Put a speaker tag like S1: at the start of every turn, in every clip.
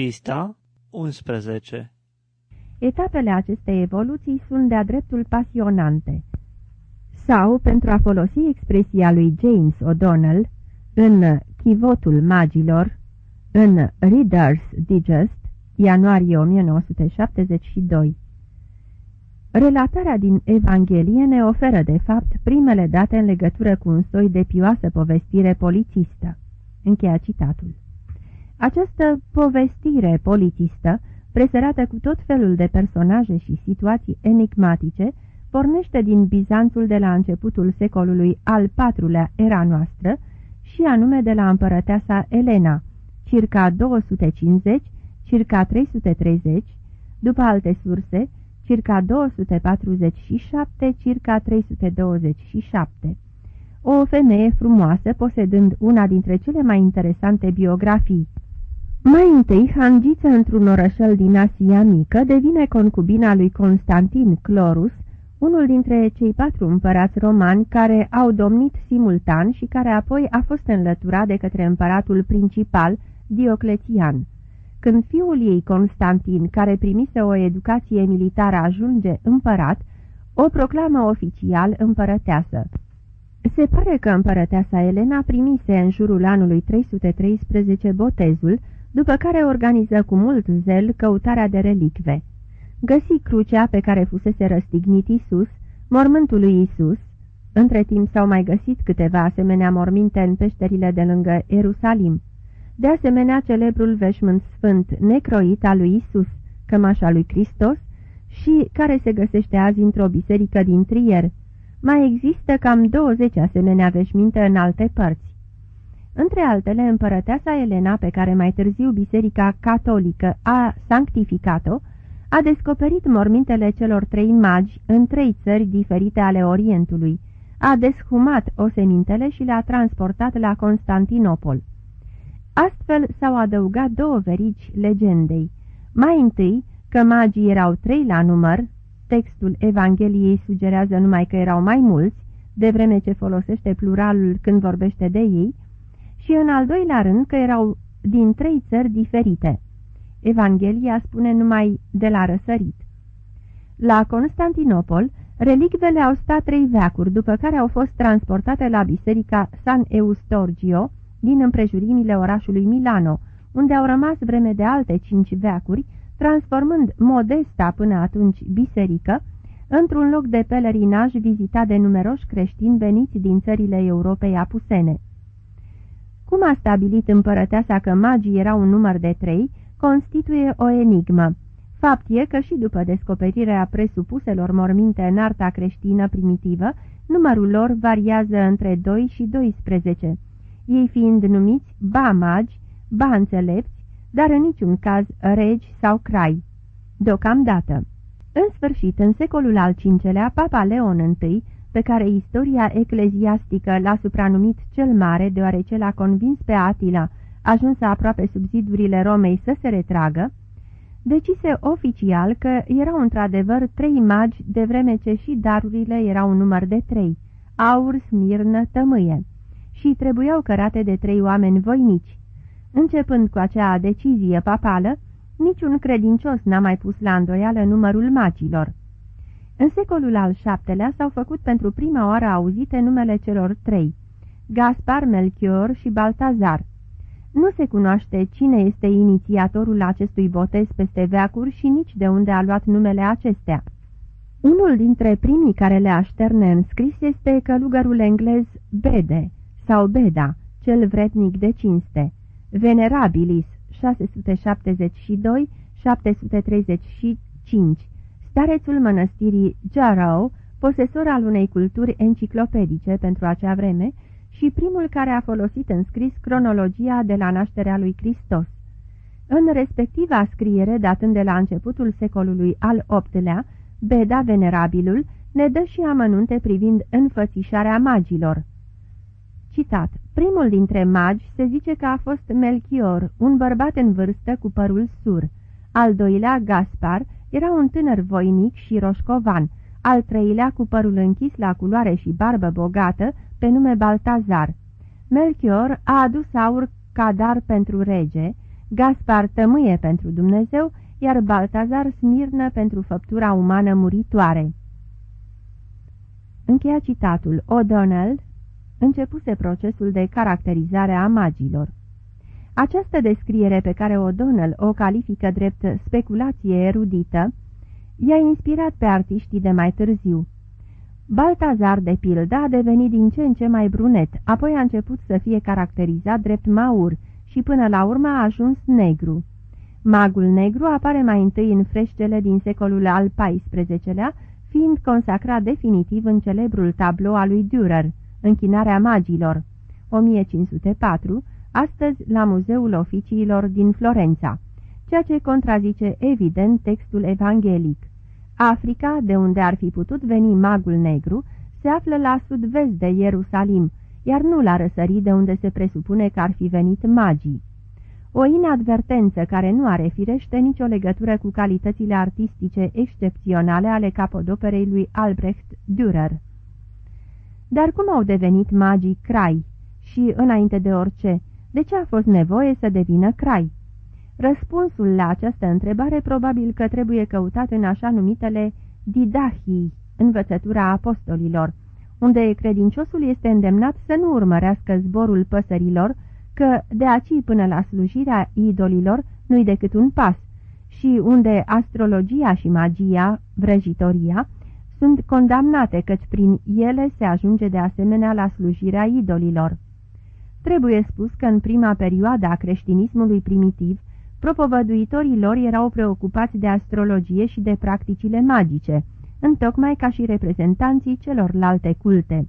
S1: Pista 11
S2: Etapele acestei evoluții sunt de-a dreptul pasionante. Sau, pentru a folosi expresia lui James O'Donnell, în Chivotul magilor, în Reader's Digest, ianuarie 1972. Relatarea din Evanghelie ne oferă, de fapt, primele date în legătură cu un soi de pioasă povestire polițistă. Încheia citatul. Această povestire polițistă, presărată cu tot felul de personaje și situații enigmatice, pornește din Bizanțul de la începutul secolului al IV-lea era noastră și anume de la împărăteasa Elena, circa 250, circa 330, după alte surse, circa 247, circa 327. O femeie frumoasă, posedând una dintre cele mai interesante biografii. Mai întâi, hangiță într-un orășel din Asia Mică, devine concubina lui Constantin Clorus, unul dintre cei patru împărați romani care au domnit simultan și care apoi a fost înlăturat de către împăratul principal, Diocletian. Când fiul ei, Constantin, care primise o educație militară, ajunge împărat, o proclamă oficial împărăteasă. Se pare că împărăteasa Elena primise în jurul anului 313 botezul, după care organiză cu mult zel căutarea de relicve. Găsi crucea pe care fusese răstignit Isus, mormântul lui Isus, între timp s-au mai găsit câteva asemenea morminte în peșterile de lângă Ierusalim. De asemenea, celebrul veșmânt sfânt necroit al lui Isus, cămașa lui Hristos, și care se găsește azi într-o biserică din Trier. Mai există cam 20 asemenea veșminte în alte părți. Între altele, împărăteasa Elena, pe care mai târziu Biserica Catolică a sanctificat-o, a descoperit mormintele celor trei magi în trei țări diferite ale Orientului, a deshumat osemintele și le-a transportat la Constantinopol. Astfel s-au adăugat două verici legendei. Mai întâi, că magii erau trei la număr, textul Evangheliei sugerează numai că erau mai mulți, de vreme ce folosește pluralul când vorbește de ei, și în al doilea rând că erau din trei țări diferite. Evanghelia spune numai de la răsărit. La Constantinopol, relicvele au stat trei veacuri, după care au fost transportate la biserica San Eustorgio din împrejurimile orașului Milano, unde au rămas vreme de alte cinci veacuri, transformând modesta până atunci biserică într-un loc de pelerinaj vizitat de numeroși creștini veniți din țările Europei apusene. Cum a stabilit împărăteasa că magii erau un număr de trei, constituie o enigmă. Fapt e că și după descoperirea presupuselor morminte în arta creștină primitivă, numărul lor variază între 2 și 12, ei fiind numiți ba magi, ba înțelepți, dar în niciun caz regi sau crai. Deocamdată. În sfârșit, în secolul al V-lea, Papa Leon I pe care istoria ecleziastică l-a supranumit cel mare, deoarece l-a convins pe Atila, ajunsă aproape sub zidurile Romei să se retragă, decise oficial că erau într-adevăr trei magi, de vreme ce și darurile erau un număr de trei, aur, smirnă, tămâie, și trebuiau cărate de trei oameni voinici. Începând cu acea decizie papală, niciun credincios n-a mai pus la îndoială numărul magilor. În secolul al VII-lea s-au făcut pentru prima oară auzite numele celor trei, Gaspar, Melchior și Baltazar. Nu se cunoaște cine este inițiatorul acestui botez peste veacuri și nici de unde a luat numele acestea. Unul dintre primii care le așterne în scris este călugărul englez Bede sau Beda, cel vretnic de cinste, Venerabilis 672-735, Starețul mănăstirii Jarrow, posesor al unei culturi enciclopedice pentru acea vreme și primul care a folosit în scris cronologia de la nașterea lui Hristos. În respectiva scriere, datând de la începutul secolului al VIII-lea, Beda Venerabilul ne dă și amănunte privind înfățișarea magilor. Citat. Primul dintre magi se zice că a fost Melchior, un bărbat în vârstă cu părul sur. Al doilea, Gaspar, era un tânăr voinic și roșcovan, al treilea cu părul închis la culoare și barbă bogată, pe nume Baltazar. Melchior a adus aur ca dar pentru rege, Gaspar tămâie pentru Dumnezeu, iar Baltazar smirnă pentru făptura umană muritoare. Încheia citatul. O'Donnell începuse procesul de caracterizare a magilor. Această descriere pe care O'Donnell o califică drept speculație erudită, i-a inspirat pe artiștii de mai târziu. Baltazar, de pildă, a devenit din ce în ce mai brunet, apoi a început să fie caracterizat drept maur și până la urmă a ajuns negru. Magul negru apare mai întâi în freștele din secolul al XIV-lea, fiind consacrat definitiv în celebrul tablou al lui Dürer, Închinarea magilor, 1504, astăzi la Muzeul Oficiilor din Florența, ceea ce contrazice evident textul evanghelic. Africa, de unde ar fi putut veni magul negru, se află la sud-vest de Ierusalim, iar nu la răsărit de unde se presupune că ar fi venit magii. O inadvertență care nu are firește nicio legătură cu calitățile artistice excepționale ale capodoperei lui Albrecht Dürer. Dar cum au devenit magii crai? Și, înainte de orice, de ce a fost nevoie să devină crai? Răspunsul la această întrebare probabil că trebuie căutat în așa numitele didahii, învățătura apostolilor, unde credinciosul este îndemnat să nu urmărească zborul păsărilor, că de aici până la slujirea idolilor nu-i decât un pas, și unde astrologia și magia, vrăjitoria, sunt condamnate căci prin ele se ajunge de asemenea la slujirea idolilor. Trebuie spus că în prima perioadă a creștinismului primitiv, propovăduitorii lor erau preocupați de astrologie și de practicile magice, întocmai ca și reprezentanții celorlalte culte.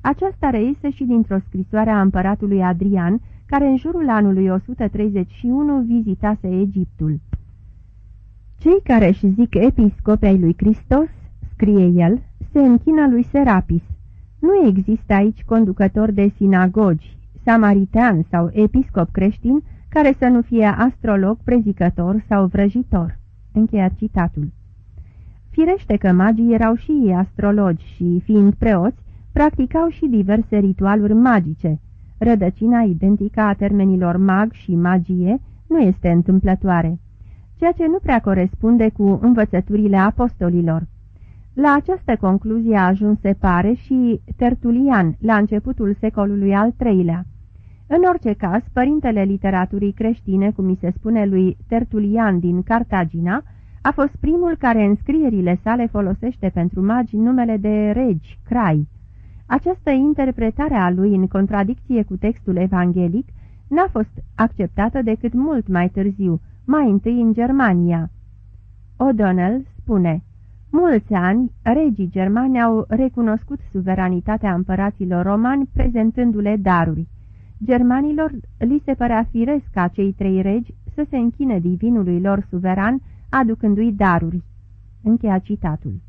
S2: Aceasta reiese și dintr-o scrisoare a împăratului Adrian, care în jurul anului 131 vizitase Egiptul. Cei care își zic episcopi ai lui Hristos, scrie el, se închină lui Serapis. Nu există aici conducător de sinagogi, samaritean sau episcop creștin care să nu fie astrolog, prezicător sau vrăjitor. Încheia citatul. Firește că magii erau și ei astrologi și, fiind preoți, practicau și diverse ritualuri magice. Rădăcina identică a termenilor mag și magie nu este întâmplătoare, ceea ce nu prea corespunde cu învățăturile apostolilor. La această concluzie a ajuns, se pare, și Tertulian, la începutul secolului al III-lea. În orice caz, părintele literaturii creștine, cum mi se spune lui Tertulian din Cartagina, a fost primul care în scrierile sale folosește pentru magi numele de regi, crai. Această interpretare a lui în contradicție cu textul evanghelic n-a fost acceptată decât mult mai târziu, mai întâi în Germania. O'Donnell spune, Mulți ani, regii germani au recunoscut suveranitatea împăraților romani prezentându-le daruri. Germanilor li se părea firesc ca cei trei regi să se închine divinului lor suveran, aducându-i daruri. Încheia citatul.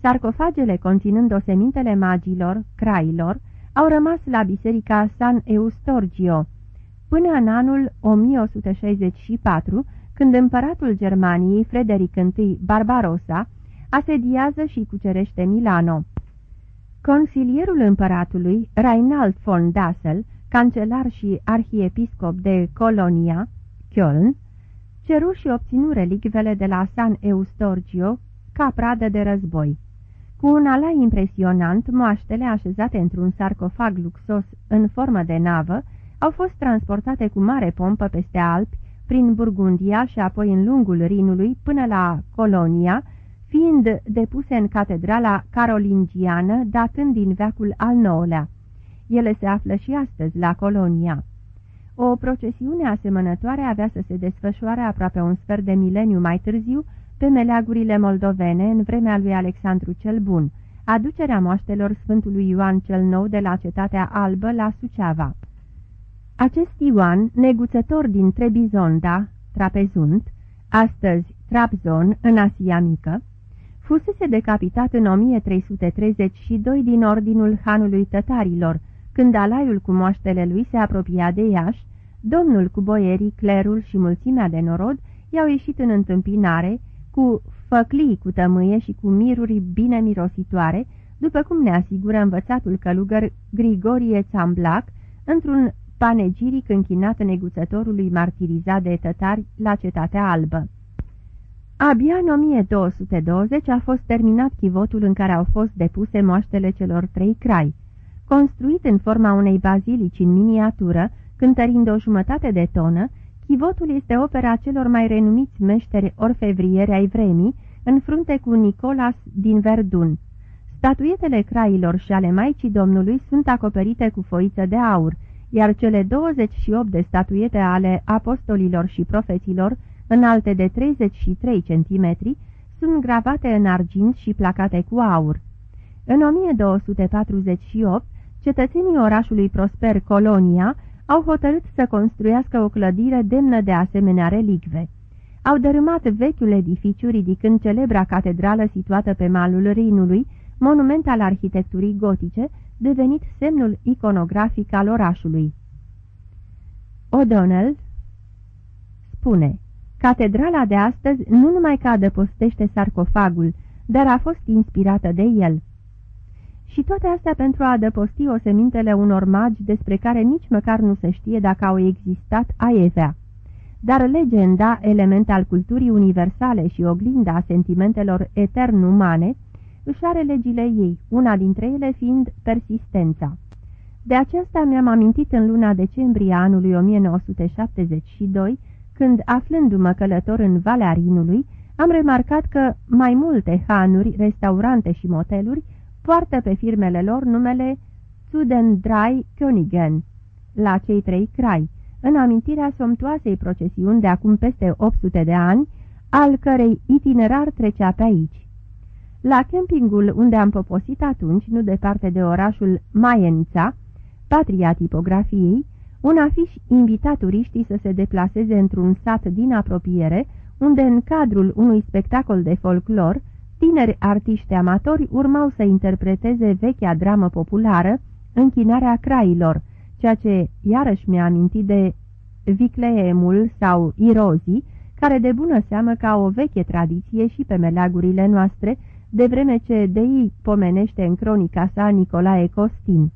S2: Sarcofagele conținând osemintele magilor, crailor, au rămas la biserica San Eustorgio, până în anul 1164, când împăratul Germaniei, Frederic I Barbarossa, asediază și cucerește Milano. Consilierul împăratului, Reinald von Dassel, cancelar și arhiepiscop de Colonia, Köln, ceru și obținu relicvele de la San Eustorgio ca pradă de război. Cu un alai impresionant, moaștele așezate într-un sarcofag luxos în formă de navă au fost transportate cu mare pompă peste Alpi, prin Burgundia și apoi în lungul Rinului până la Colonia, fiind depuse în catedrala carolingiană datând din veacul al IX-lea. Ele se află și astăzi la Colonia. O procesiune asemănătoare avea să se desfășoare aproape un sfert de mileniu mai târziu pe meleagurile moldovene în vremea lui Alexandru cel Bun, aducerea moaștelor Sfântului Ioan cel Nou de la Cetatea Albă la Suceava. Acest Ioan, neguțător din Trebizonda, Trapezunt, astăzi Trabzon, în Asia Mică, fusese decapitat în 1332 din ordinul hanului tătarilor, când alaiul cu moaștele lui se apropia de Iași, domnul cu boierii, clerul și mulțimea de norod i-au ieșit în întâmpinare, cu făclii cu tămâie și cu miruri bine mirositoare, după cum ne asigură învățatul călugăr Grigorie Țamblac, într-un panegiric închinat neguțătorului martirizat de tătari la Cetatea Albă. Abia în 1220 a fost terminat chivotul în care au fost depuse moaștele celor trei crai. Construit în forma unei bazilici în miniatură, cântărind o jumătate de tonă, chivotul este opera celor mai renumiți meșteri orfevrieri ai vremii, în frunte cu Nicolas din Verdun. Statuietele crailor și ale Maicii Domnului sunt acoperite cu foiță de aur, iar cele 28 de statuiete ale apostolilor și profeților, înalte de 33 cm, sunt gravate în argint și placate cu aur. În 1248, cetățenii orașului prosper Colonia au hotărât să construiască o clădire demnă de asemenea relicve. Au dărâmat vechiul edificiu ridicând celebra catedrală situată pe malul Rinului, monument al arhitecturii gotice, devenit semnul iconografic al orașului. O'Donnell spune, Catedrala de astăzi nu numai că adăpostește sarcofagul, dar a fost inspirată de el. Și toate astea pentru a adăposti o semintele unor magi despre care nici măcar nu se știe dacă au existat aievea. Dar legenda, element al culturii universale și oglinda sentimentelor etern umane, își are legile ei, una dintre ele fiind persistența. De aceasta mi-am amintit în luna decembrie anului 1972, când, aflându-mă călător în Valea Rinului, am remarcat că mai multe hanuri, restaurante și moteluri poartă pe firmele lor numele Zudendrai Königen, la cei trei crai, în amintirea somtoasei procesiuni de acum peste 800 de ani, al cărei itinerar trecea pe aici. La campingul unde am poposit atunci, nu departe de orașul Maiența, patria tipografiei, un afiș invita turiștii să se deplaseze într-un sat din apropiere, unde în cadrul unui spectacol de folclor, tineri artiști amatori urmau să interpreteze vechea dramă populară, Închinarea Crailor, ceea ce iarăși mi-a amintit de Vicleemul sau Irozii, care de bună seamă ca o veche tradiție și pe meleagurile noastre, de vreme ce de ei pomenește în cronica sa Nicolae Costin.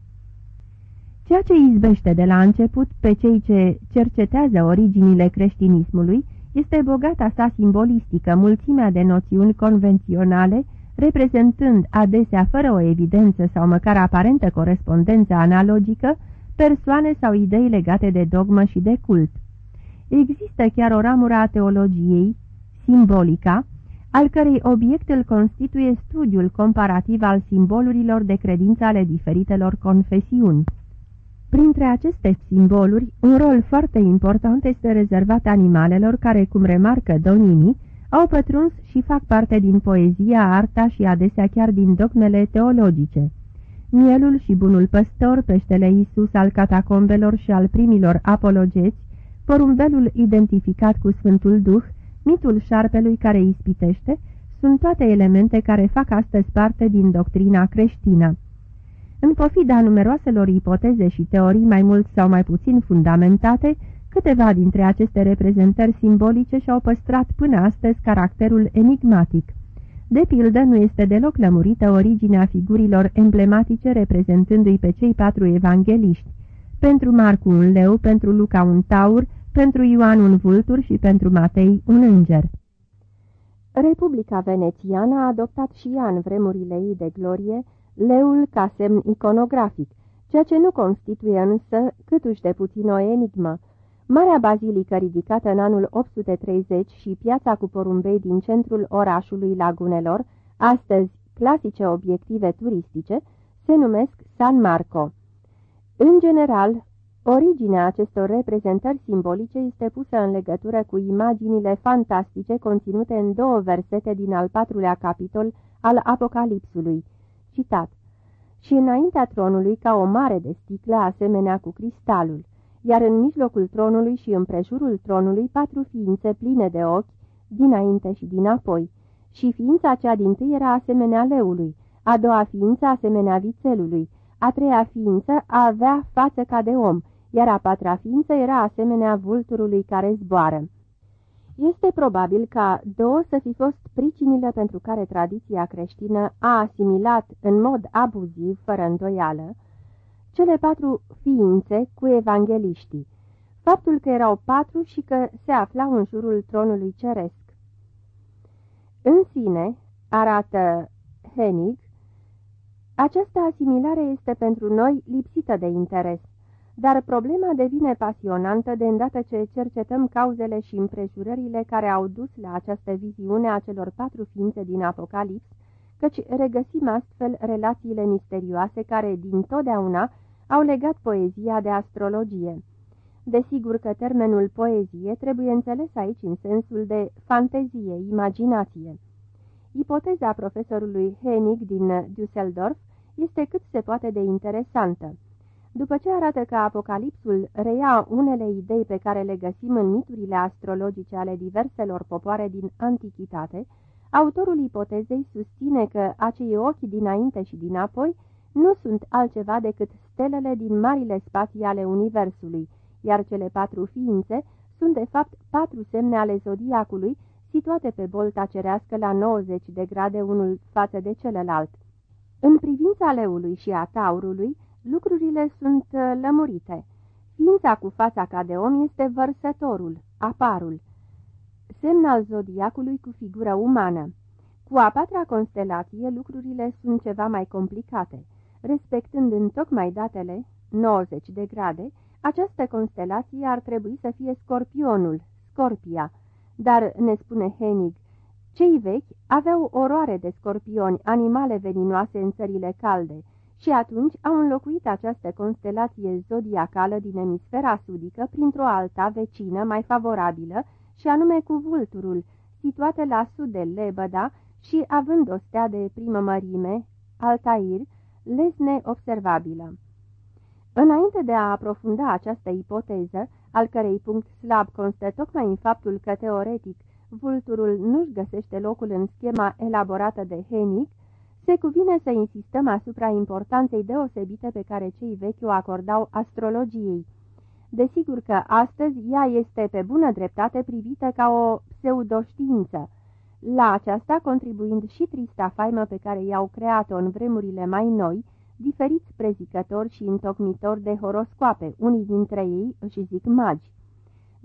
S2: Ceea ce izbește de la început pe cei ce cercetează originile creștinismului este bogata sa simbolistică, mulțimea de noțiuni convenționale, reprezentând adesea fără o evidență sau măcar aparentă corespondență analogică, persoane sau idei legate de dogmă și de cult. Există chiar o ramură a teologiei, simbolica, al cărei obiect îl constituie studiul comparativ al simbolurilor de credință ale diferitelor confesiuni. Printre aceste simboluri, un rol foarte important este rezervat animalelor care, cum remarcă Donini, au pătruns și fac parte din poezia, arta și adesea chiar din dogmele teologice. Mielul și bunul păstor, peștele Isus al catacombelor și al primilor apologeți, porumbelul identificat cu Sfântul Duh, mitul șarpelui care ispitește, sunt toate elemente care fac astăzi parte din doctrina creștină. În pofida numeroaselor ipoteze și teorii mai mult sau mai puțin fundamentate, câteva dintre aceste reprezentări simbolice și-au păstrat până astăzi caracterul enigmatic. De pildă, nu este deloc lămurită originea figurilor emblematice reprezentându-i pe cei patru evangeliști. Pentru Marcu un leu, pentru Luca un taur, pentru Ioan un vultur și pentru Matei un înger. Republica Venețiană a adoptat și ea în vremurile ei de glorie leul ca semn iconografic, ceea ce nu constituie însă câtuși de puțin o enigmă. Marea bazilică ridicată în anul 830 și piața cu porumbei din centrul orașului Lagunelor, astăzi clasice obiective turistice, se numesc San Marco. În general, originea acestor reprezentări simbolice este pusă în legătură cu imaginile fantastice conținute în două versete din al patrulea capitol al Apocalipsului, citat, și înaintea tronului ca o mare de sticlă asemenea cu cristalul, iar în mijlocul tronului și împrejurul tronului patru ființe pline de ochi, dinainte și dinapoi, și ființa cea din tâi era asemenea leului, a doua ființă asemenea vițelului, a treia ființă avea față ca de om, iar a patra ființă era asemenea vulturului care zboară. Este probabil ca două să fi fost pricinile pentru care tradiția creștină a asimilat în mod abuziv, fără îndoială, cele patru ființe cu evangeliștii, faptul că erau patru și că se aflau în jurul tronului ceresc. În sine, arată Henig, această asimilare este pentru noi lipsită de interes, dar problema devine pasionantă de îndată ce cercetăm cauzele și împrejurările care au dus la această viziune a celor patru ființe din Apocalips, căci regăsim astfel relațiile misterioase care, din totdeauna, au legat poezia de astrologie. Desigur că termenul poezie trebuie înțeles aici în sensul de fantezie, imaginație. Ipoteza profesorului Henig din Düsseldorf este cât se poate de interesantă. După ce arată că Apocalipsul reia unele idei pe care le găsim în miturile astrologice ale diverselor popoare din antichitate, autorul ipotezei susține că acei ochi dinainte și dinapoi nu sunt altceva decât stelele din marile spații ale Universului, iar cele patru ființe sunt de fapt patru semne ale zodiacului, situate pe bolta cerească la 90 de grade unul față de celălalt. În privința leului și a taurului, lucrurile sunt uh, lămurite. Ființa cu fața ca de om este vărsătorul, aparul, semn al zodiacului cu figură umană. Cu a patra constelație, lucrurile sunt ceva mai complicate. Respectând în tocmai datele, 90 de grade, această constelație ar trebui să fie scorpionul, Scorpia, dar, ne spune Henig, cei vechi aveau oroare de scorpioni, animale veninoase în țările calde, și atunci au înlocuit această constelație zodiacală din emisfera sudică printr-o alta vecină mai favorabilă, și anume cu vulturul, situată la sud de Lebăda și având o stea de primă mărime, Altair, lesne observabilă. Înainte de a aprofunda această ipoteză, al cărei punct slab constă tocmai în faptul că, teoretic, vulturul nu-și găsește locul în schema elaborată de Hennig, se cuvine să insistăm asupra importanței deosebite pe care cei vechi o acordau astrologiei. Desigur că astăzi ea este pe bună dreptate privită ca o pseudoștiință, la aceasta contribuind și trista faimă pe care i-au creat-o în vremurile mai noi, diferiți prezicători și întocmitori de horoscoape, unii dintre ei își zic magi.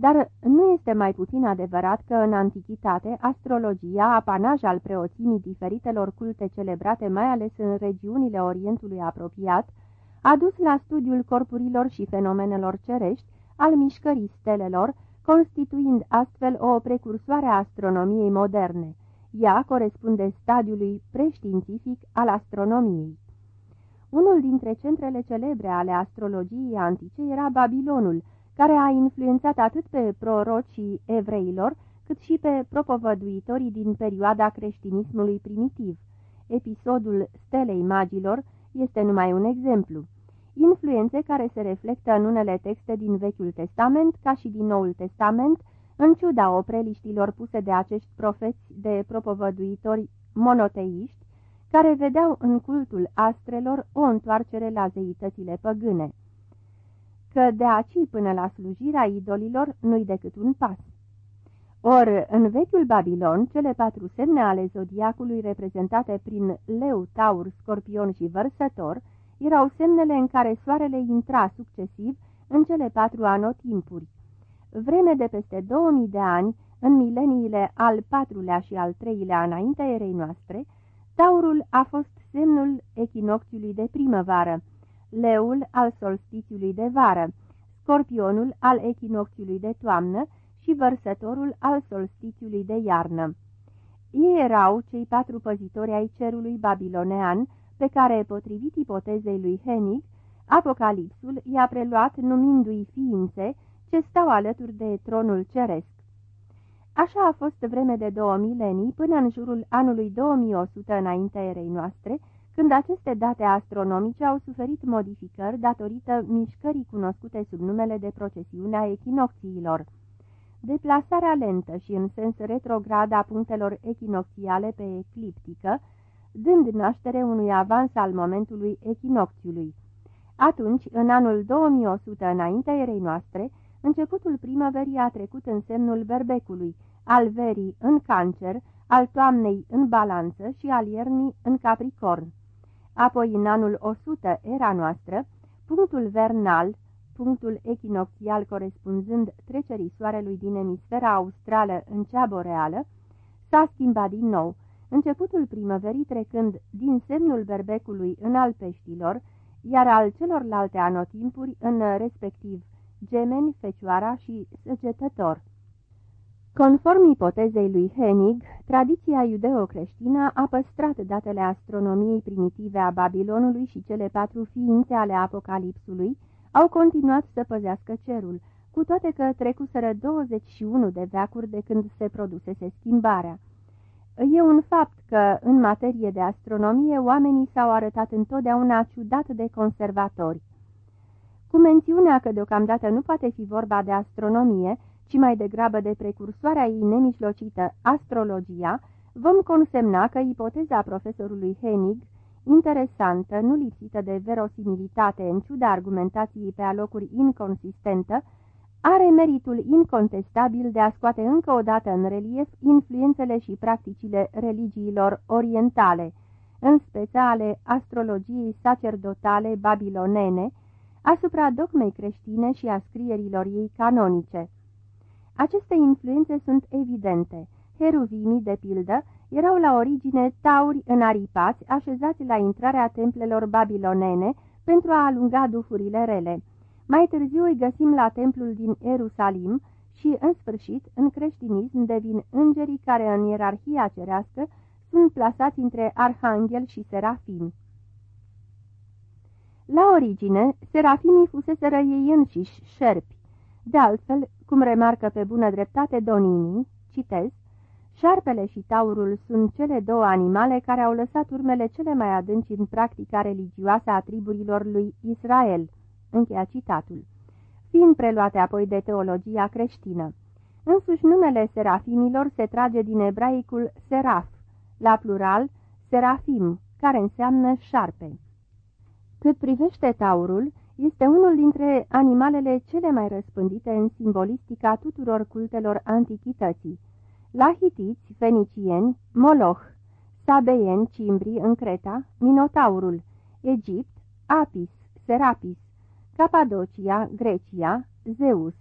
S2: Dar nu este mai puțin adevărat că în antichitate astrologia, apanaj al preoțimii diferitelor culte celebrate mai ales în regiunile Orientului apropiat, a dus la studiul corpurilor și fenomenelor cerești, al mișcării stelelor, constituind astfel o precursoare a astronomiei moderne. Ea corespunde stadiului preștiințific al astronomiei. Unul dintre centrele celebre ale astrologiei antice era Babilonul, care a influențat atât pe prorocii evreilor, cât și pe propovăduitorii din perioada creștinismului primitiv. Episodul Stelei Magilor este numai un exemplu. Influențe care se reflectă în unele texte din Vechiul Testament, ca și din Noul Testament, în ciuda opreliștilor puse de acești profeți de propovăduitori monoteiști, care vedeau în cultul astrelor o întoarcere la zeitățile păgâne că de aici până la slujirea idolilor nu-i decât un pas. Or, în vechiul Babilon, cele patru semne ale zodiacului reprezentate prin leu, taur, scorpion și vărsător, erau semnele în care soarele intra succesiv în cele patru anotimpuri. Vreme de peste 2000 de ani, în mileniile al patrulea și al treilea înaintea erei noastre, taurul a fost semnul echinocțiului de primăvară, leul al solstițiului de vară, scorpionul al echinocțiului de toamnă și vărsătorul al solstițiului de iarnă. Ei erau cei patru păzitori ai cerului babilonean, pe care, potrivit ipotezei lui Henig, Apocalipsul i-a preluat numindu-i ființe ce stau alături de tronul ceresc. Așa a fost vreme de două milenii până în jurul anului 2100 înaintea erei noastre, când aceste date astronomice au suferit modificări datorită mișcării cunoscute sub numele de procesiunea echinocțiilor. Deplasarea lentă și în sens retrograd a punctelor echinocțiale pe ecliptică, dând naștere unui avans al momentului echinocțiului. Atunci, în anul 2100 înaintea erei noastre, începutul primăverii a trecut în semnul berbecului, al verii în cancer, al toamnei în balanță și al iernii în capricorn. Apoi, în anul 100 era noastră, punctul vernal, punctul echinocțial corespunzând trecerii soarelui din emisfera australă în cea boreală, s-a schimbat din nou, începutul primăverii trecând din semnul berbecului în al peștilor, iar al celorlalte anotimpuri în respectiv gemeni, fecioara și săgetător. Conform ipotezei lui Hennig, tradiția iudeo-creștină a păstrat datele astronomiei primitive a Babilonului și cele patru ființe ale Apocalipsului au continuat să păzească cerul, cu toate că trecuseră 21 de veacuri de când se produsese schimbarea. E un fapt că, în materie de astronomie, oamenii s-au arătat întotdeauna ciudat de conservatori. Cu mențiunea că deocamdată nu poate fi vorba de astronomie, ci mai degrabă de precursoarea ei nemijlocită, astrologia, vom consemna că ipoteza profesorului Hennig, interesantă, nu lipsită de verosimilitate în ciuda argumentației pe alocuri inconsistentă, are meritul incontestabil de a scoate încă o dată în relief influențele și practicile religiilor orientale, în speța ale astrologiei sacerdotale babilonene, asupra dogmei creștine și a scrierilor ei canonice. Aceste influențe sunt evidente. Heruvimii, de pildă, erau la origine tauri înaripați așezați la intrarea templelor babilonene pentru a alunga duhurile rele. Mai târziu îi găsim la templul din Ierusalim și, în sfârșit, în creștinism devin îngerii care în ierarhia cerească sunt plasați între arhanghel și serafimi. La origine, serafimii fuseseră ei înșiși șerpi. De altfel, cum remarcă pe bună dreptate Donini, citez, Șarpele și taurul sunt cele două animale care au lăsat urmele cele mai adânci în practica religioasă a triburilor lui Israel. Încheia citatul. Fiind preluate apoi de teologia creștină. Însuși numele serafimilor se trage din ebraicul seraf, la plural serafim, care înseamnă șarpe. Cât privește taurul, este unul dintre animalele cele mai răspândite în simbolistica tuturor cultelor antichității. La hitiți, fenicieni, Moloch, sabeieni, cimbri în Creta, Minotaurul, Egipt, Apis, Serapis, Capadocia, Grecia, Zeus,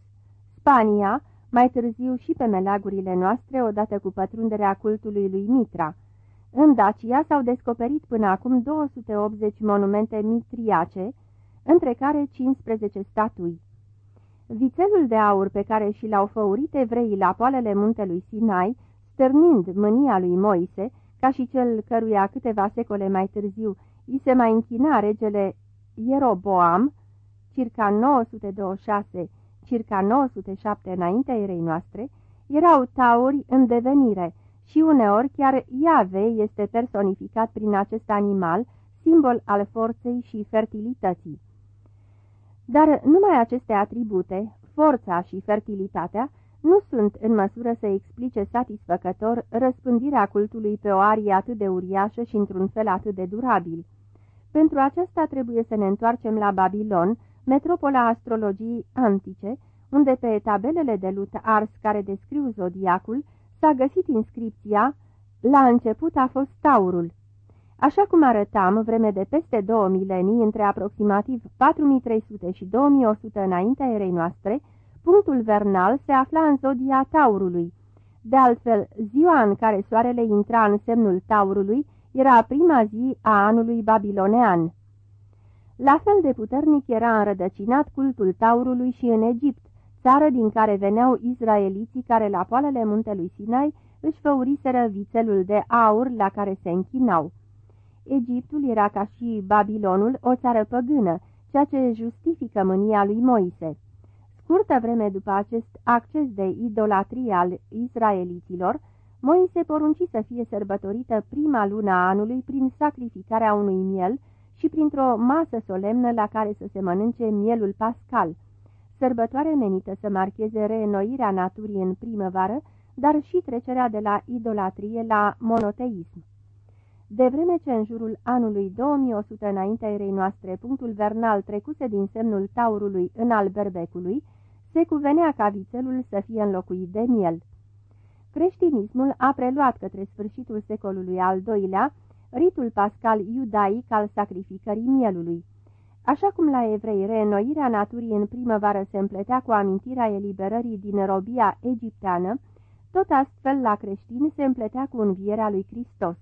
S2: Spania, mai târziu și pe melagurile noastre, odată cu pătrunderea cultului lui Mitra. În Dacia s-au descoperit până acum 280 monumente mitriace, între care 15 statui. Vițelul de aur pe care și l-au făurit evreii la poalele muntelui Sinai, stârnind mânia lui Moise, ca și cel căruia câteva secole mai târziu îi se mai închina regele Ieroboam, circa 926, circa 907 înaintea erei noastre, erau tauri în devenire și uneori chiar Iave este personificat prin acest animal, simbol al forței și fertilității. Dar numai aceste atribute, forța și fertilitatea, nu sunt în măsură să explice satisfăcător răspândirea cultului pe o arie atât de uriașă și într-un fel atât de durabil. Pentru aceasta trebuie să ne întoarcem la Babilon, metropola astrologiei antice, unde pe tabelele de lut ars care descriu zodiacul s-a găsit inscripția La început a fost taurul, Așa cum arătam, vreme de peste două milenii, între aproximativ 4300 și 2100 înaintea erei noastre, punctul vernal se afla în zodia Taurului. De altfel, ziua în care soarele intra în semnul Taurului era prima zi a anului babilonean. La fel de puternic era înrădăcinat cultul Taurului și în Egipt, țară din care veneau izraeliții care la poalele muntelui Sinai își făuriseră vițelul de aur la care se închinau. Egiptul era ca și Babilonul o țară păgână, ceea ce justifică mânia lui Moise. Scurtă vreme după acest acces de idolatrie al israeliților, Moise porunci să fie sărbătorită prima lună a anului prin sacrificarea unui miel și printr-o masă solemnă la care să se mănânce mielul pascal, sărbătoare menită să marcheze reînnoirea naturii în primăvară, dar și trecerea de la idolatrie la monoteism. De vreme ce în jurul anului 2100 înaintea erei noastre punctul vernal trecuse din semnul taurului în al berbecului, se cuvenea ca vițelul să fie înlocuit de miel. Creștinismul a preluat către sfârșitul secolului al doilea ritul pascal iudaic al sacrificării mielului. Așa cum la evrei reînnoirea naturii în primăvară se împletea cu amintirea eliberării din robia egipteană, tot astfel la creștini se împletea cu învierea lui Hristos.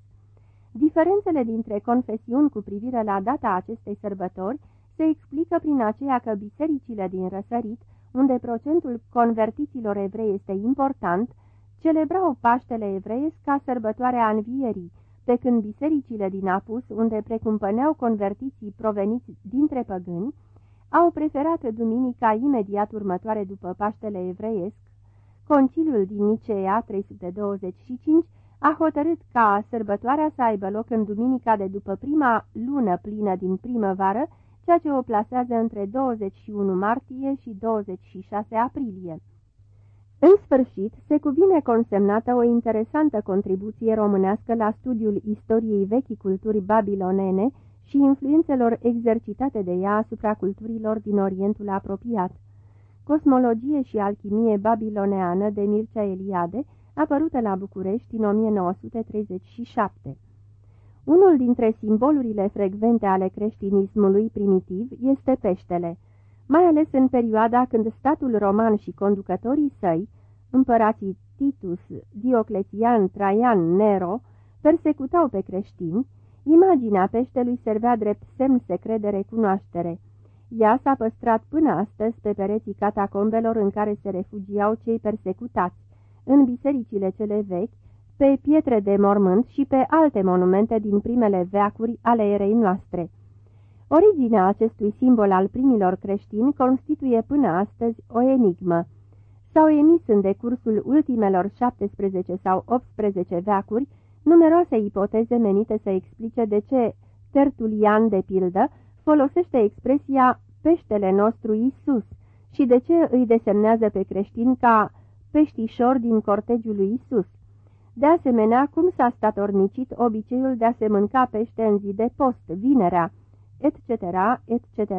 S2: Diferențele dintre confesiuni cu privire la data acestei sărbători se explică prin aceea că bisericile din răsărit, unde procentul convertiților evrei este important, celebrau Paștele evreiesc ca sărbătoarea învierii, pe când bisericile din Apus, unde precumpăneau convertiții proveniți dintre păgâni, au preferat duminica imediat următoare după Paștele evreiesc. Conciliul din Nicea 325 a hotărât ca sărbătoarea să aibă loc în duminica de după prima lună plină din primăvară, ceea ce o plasează între 21 martie și 26 aprilie. În sfârșit, se cuvine consemnată o interesantă contribuție românească la studiul istoriei vechii culturi babilonene și influențelor exercitate de ea asupra culturilor din Orientul apropiat. Cosmologie și alchimie babiloneană de Mircea Eliade, apărută la București în 1937. Unul dintre simbolurile frecvente ale creștinismului primitiv este peștele, mai ales în perioada când statul roman și conducătorii săi, împărații Titus, Diocletian, Traian, Nero, persecutau pe creștini, imaginea peștelui servea drept semn secret de recunoaștere. Ea s-a păstrat până astăzi pe pereții catacombelor în care se refugiau cei persecutați, în bisericile cele vechi, pe pietre de mormânt și pe alte monumente din primele veacuri ale erei noastre. Originea acestui simbol al primilor creștini constituie până astăzi o enigmă. S-au emis în decursul ultimelor 17 sau 18 veacuri numeroase ipoteze menite să explice de ce Tertulian, de pildă, folosește expresia peștele nostru Isus și de ce îi desemnează pe creștini ca peștișor din cortegiul lui Isus. De asemenea, cum s-a statornicit obiceiul de a se mânca pește în zi de post, vinerea, etc., etc.,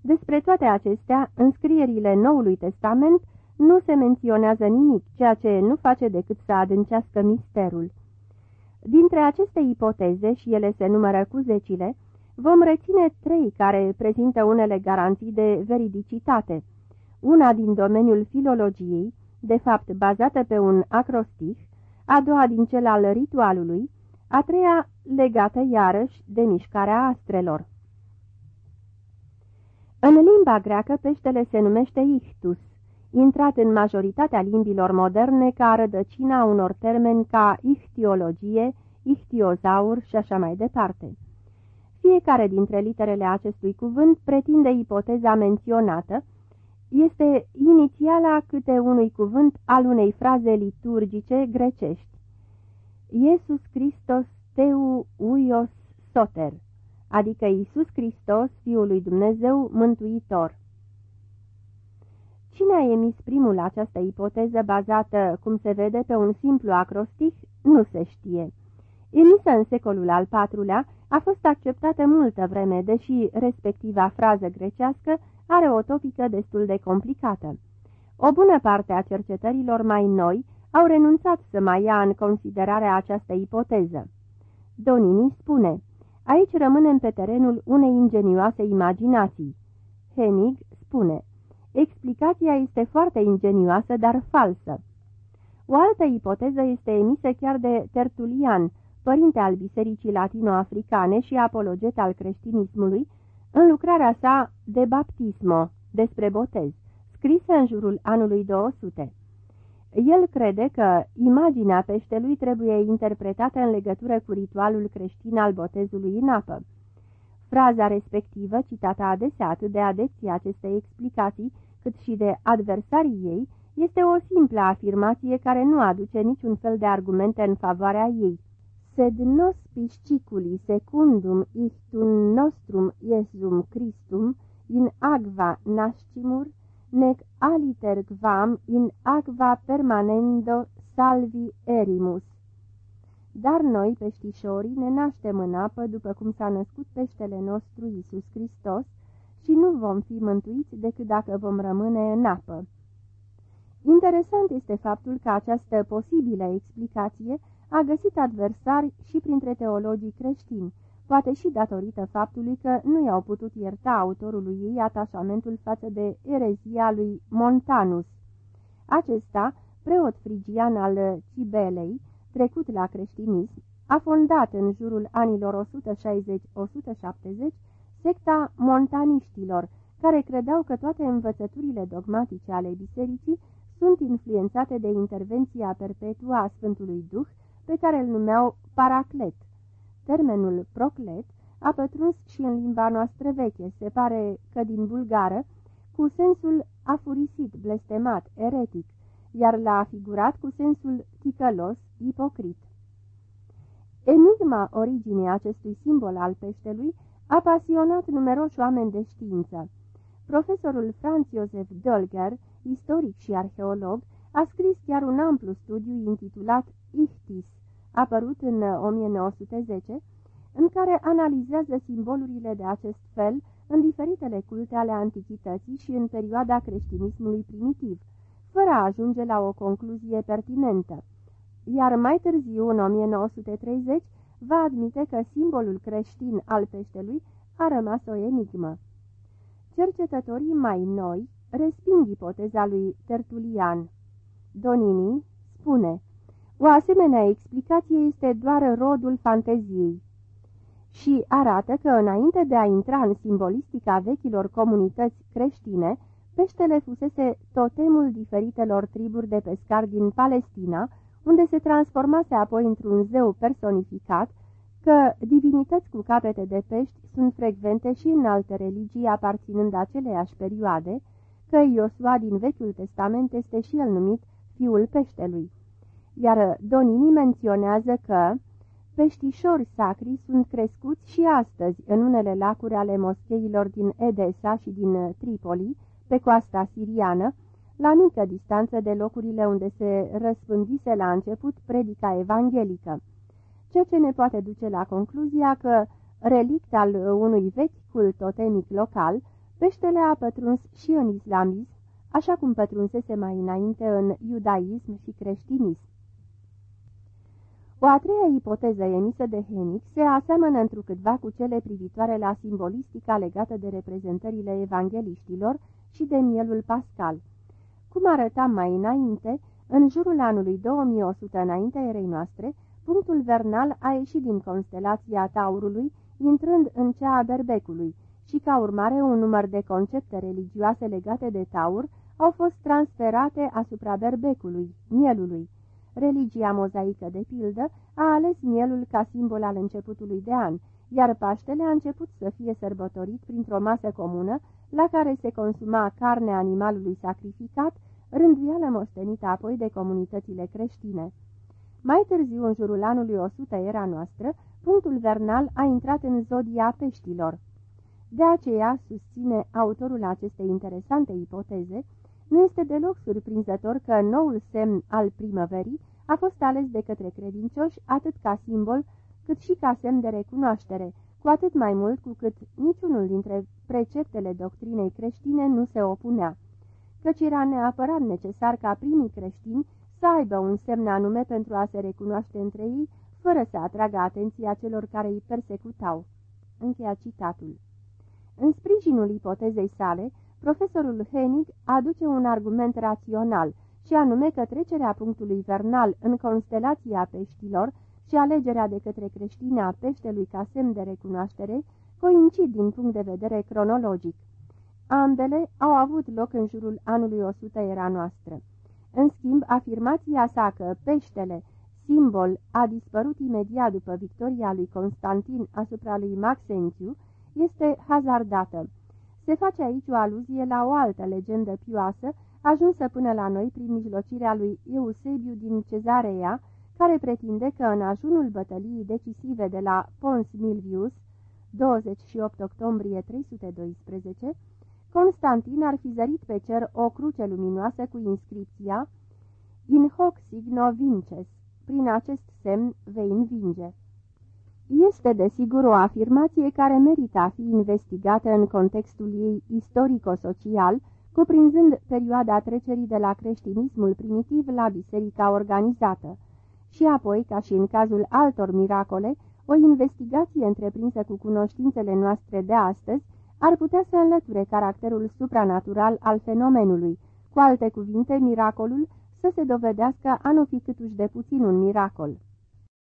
S2: despre toate acestea, în scrierile Noului Testament nu se menționează nimic, ceea ce nu face decât să adâncească misterul. Dintre aceste ipoteze, și ele se numără cu zecile, vom reține trei care prezintă unele garanții de veridicitate. Una din domeniul filologiei, de fapt bazată pe un acrostih, a doua din cel al ritualului, a treia legată iarăși de mișcarea astrelor. În limba greacă peștele se numește ictus, intrat în majoritatea limbilor moderne ca rădăcina unor termeni ca ichtiologie, ichtiozaur și așa mai departe. Fiecare dintre literele acestui cuvânt pretinde ipoteza menționată, este inițiala câte unui cuvânt al unei fraze liturgice grecești. Iesus Christos teu uios soter, adică Iisus Hristos, Fiul lui Dumnezeu, Mântuitor. Cine a emis primul această ipoteză bazată, cum se vede, pe un simplu acrostic, nu se știe. Emisă în secolul al IV-lea, a fost acceptată multă vreme, deși respectiva frază grecească are o topică destul de complicată. O bună parte a cercetărilor mai noi au renunțat să mai ia în considerare această ipoteză. Donini spune, aici rămânem pe terenul unei ingenioase imaginații. Hennig spune, explicația este foarte ingenioasă, dar falsă. O altă ipoteză este emisă chiar de Tertulian, părinte al Bisericii Latino-Africane și apologet al creștinismului, în lucrarea sa De Baptismo, despre botez, scrisă în jurul anului 200. El crede că imaginea peștelui trebuie interpretată în legătură cu ritualul creștin al botezului în apă. Fraza respectivă, citată adesea atât de adepții acestei explicații, cât și de adversarii ei, este o simplă afirmație care nu aduce niciun fel de argumente în favoarea ei sed nos pisciculi secundum istum nostrum Iesum Christum in agva nascimur, nec aliter quam in agva permanendo salvi erimus. Dar noi, peștișorii, ne naștem în apă după cum s-a născut peștele nostru Iisus Hristos și nu vom fi mântuiți decât dacă vom rămâne în apă. Interesant este faptul că această posibilă explicație a găsit adversari și printre teologii creștini, poate și datorită faptului că nu i-au putut ierta autorului ei atașamentul față de erezia lui Montanus. Acesta, preot frigian al Cibelei, trecut la creștinism, a fondat în jurul anilor 160-170 secta montaniștilor, care credeau că toate învățăturile dogmatice ale bisericii sunt influențate de intervenția perpetuă a Sfântului Duh, pe care îl numeau paraclet. Termenul proclet a pătruns și în limba noastră veche, se pare că din bulgară, cu sensul afurisit, blestemat, eretic, iar l-a figurat cu sensul ticălos, ipocrit. Enigma originii acestui simbol al peștelui a pasionat numeroși oameni de știință. Profesorul Franz Josef Dölger, istoric și arheolog, a scris chiar un amplu studiu intitulat Ichtis, apărut în 1910, în care analizează simbolurile de acest fel în diferitele culte ale antichității și în perioada creștinismului primitiv, fără a ajunge la o concluzie pertinentă. Iar mai târziu, în 1930, va admite că simbolul creștin al peștelui a rămas o enigmă. Cercetătorii mai noi resping ipoteza lui Tertulian. Donini spune, o asemenea explicație este doar rodul fanteziei și arată că înainte de a intra în simbolistica vechilor comunități creștine, peștele fusese totemul diferitelor triburi de pescari din Palestina, unde se transformase apoi într-un zeu personificat, că divinități cu capete de pești sunt frecvente și în alte religii aparținând aceleiași perioade, că Iosua din Vechiul Testament este și el numit fiul peștelui. Iar Donini menționează că peștișori sacri sunt crescuți și astăzi în unele lacuri ale moscheilor din Edesa și din Tripoli, pe coasta siriană, la mică distanță de locurile unde se răspândise la început predica evanghelică, ceea ce ne poate duce la concluzia că, relict al unui vechi cult totemic local, peștele a pătruns și în islamism, așa cum pătrunsese mai înainte în iudaism și creștinism. O a treia ipoteză emisă de Hennig se aseamănă întrucâtva cu cele privitoare la simbolistica legată de reprezentările evangeliștilor și de mielul pascal. Cum arătam mai înainte, în jurul anului 2100 înainte erei noastre, punctul vernal a ieșit din constelația Taurului, intrând în cea a Berbecului, și ca urmare un număr de concepte religioase legate de Taur au fost transferate asupra Berbecului, mielului. Religia mozaică, de pildă, a ales mielul ca simbol al începutului de an, iar Paștele a început să fie sărbătorit printr-o masă comună, la care se consuma carnea animalului sacrificat, rânduială moștenită apoi de comunitățile creștine. Mai târziu, în jurul anului 100 era noastră, punctul vernal a intrat în zodia peștilor. De aceea, susține autorul acestei interesante ipoteze, nu este deloc surprinzător că noul semn al primăverii a fost ales de către credincioși atât ca simbol, cât și ca semn de recunoaștere, cu atât mai mult cu cât niciunul dintre preceptele doctrinei creștine nu se opunea, căci era neapărat necesar ca primii creștini să aibă un semn anume pentru a se recunoaște între ei, fără să atragă atenția celor care îi persecutau. Încheia citatul. În sprijinul ipotezei sale, profesorul Hennig aduce un argument rațional, și anume că trecerea punctului vernal în constelația peștilor și alegerea de către creștine a peștelui ca semn de recunoaștere coincid din punct de vedere cronologic. Ambele au avut loc în jurul anului 100 era noastră. În schimb, afirmația sa că peștele, simbol, a dispărut imediat după victoria lui Constantin asupra lui Maxențiu, este hazardată. Se face aici o aluzie la o altă legendă pioasă, ajunsă până la noi prin mijlocirea lui Eusebiu din Cezarea, care pretinde că în ajunul bătăliei decisive de la Pons Milvius, 28 octombrie 312, Constantin ar fi zărit pe cer o cruce luminoasă cu inscripția In hoc signo vinces, prin acest semn vei învinge. Este desigur o afirmație care merită a fi investigată în contextul ei istorico-social, cuprinzând perioada trecerii de la creștinismul primitiv la biserica organizată, și apoi, ca și în cazul altor miracole, o investigație întreprinsă cu cunoștințele noastre de astăzi ar putea să înlăture caracterul supranatural al fenomenului, cu alte cuvinte, miracolul să se dovedească a nu fi câtuși de puțin un miracol.